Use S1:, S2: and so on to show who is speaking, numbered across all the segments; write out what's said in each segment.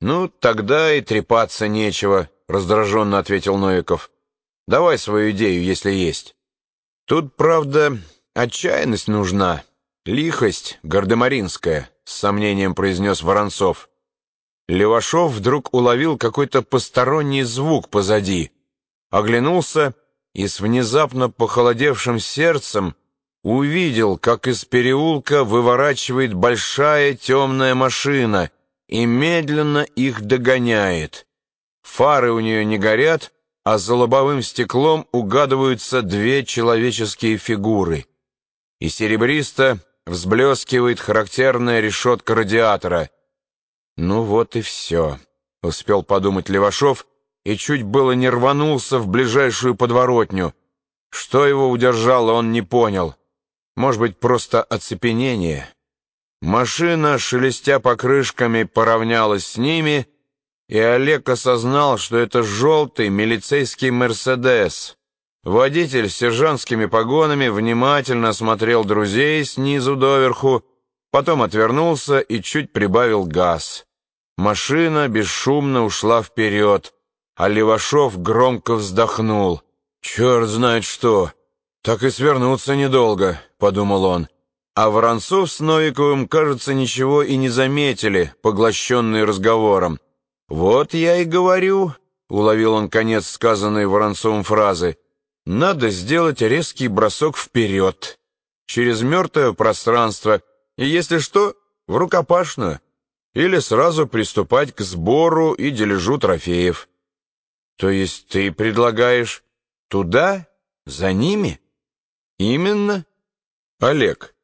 S1: «Ну, тогда и трепаться нечего», — раздраженно ответил Новиков. «Давай свою идею, если есть». «Тут, правда, отчаянность нужна, лихость гардемаринская», — с сомнением произнес Воронцов. Левашов вдруг уловил какой-то посторонний звук позади, оглянулся и с внезапно похолодевшим сердцем увидел, как из переулка выворачивает большая темная машина и медленно их догоняет. Фары у нее не горят, а за лобовым стеклом угадываются две человеческие фигуры. И серебристо взблескивает характерная решетка радиатора — «Ну вот и все», — успел подумать Левашов, и чуть было не рванулся в ближайшую подворотню. Что его удержало, он не понял. Может быть, просто оцепенение. Машина, шелестя покрышками, поравнялась с ними, и Олег осознал, что это желтый милицейский «Мерседес». Водитель с сержантскими погонами внимательно осмотрел друзей снизу доверху, потом отвернулся и чуть прибавил газ. Машина бесшумно ушла вперед, а Левашов громко вздохнул. «Черт знает что! Так и свернуться недолго», — подумал он. А Воронцов с Новиковым, кажется, ничего и не заметили, поглощенные разговором. «Вот я и говорю», — уловил он конец сказанной Воронцовым фразы, «надо сделать резкий бросок вперед, через мертвое пространство, и, если что, в рукопашную» или сразу приступать к сбору и дележу трофеев. То есть ты предлагаешь туда, за ними? Именно. Олег,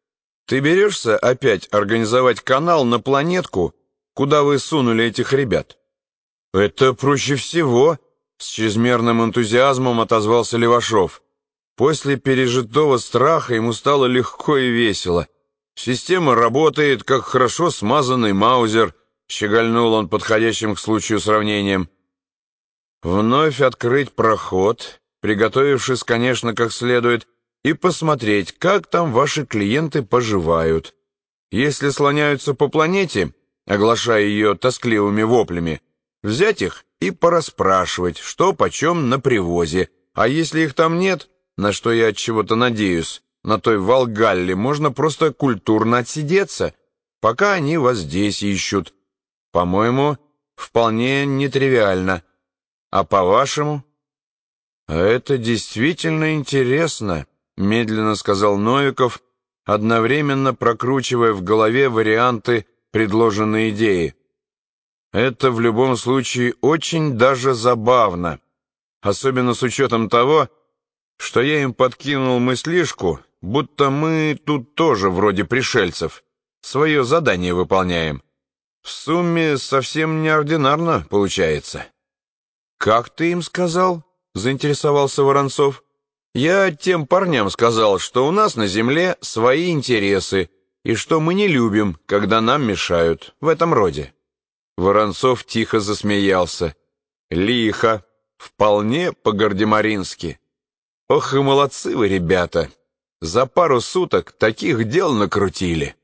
S1: ты берешься опять организовать канал на планетку, куда вы сунули этих ребят? Это проще всего, с чрезмерным энтузиазмом отозвался Левашов. После пережитого страха ему стало легко и весело. Система работает, как хорошо смазанный маузер, щегольнул он подходящим к случаю сравнением. Вновь открыть проход, приготовившись, конечно, как следует, и посмотреть, как там ваши клиенты поживают. Если слоняются по планете, оглашая ее тоскливыми воплями, взять их и порасспрашивать, что почем на привозе, а если их там нет, на что я от чего-то надеюсь, на той Волгалле можно просто культурно отсидеться, пока они вас здесь ищут. По-моему, вполне нетривиально. А по-вашему? Это действительно интересно, медленно сказал Новиков, одновременно прокручивая в голове варианты предложенной идеи. Это в любом случае очень даже забавно, особенно с учетом того, что я им подкинул мыслишку, будто мы тут тоже вроде пришельцев, свое задание выполняем. В сумме совсем неординарно получается. «Как ты им сказал?» — заинтересовался Воронцов. «Я тем парням сказал, что у нас на земле свои интересы, и что мы не любим, когда нам мешают, в этом роде». Воронцов тихо засмеялся. «Лихо, вполне по-гардемарински. Ох и молодцы вы, ребята!» За пару суток таких дел накрутили.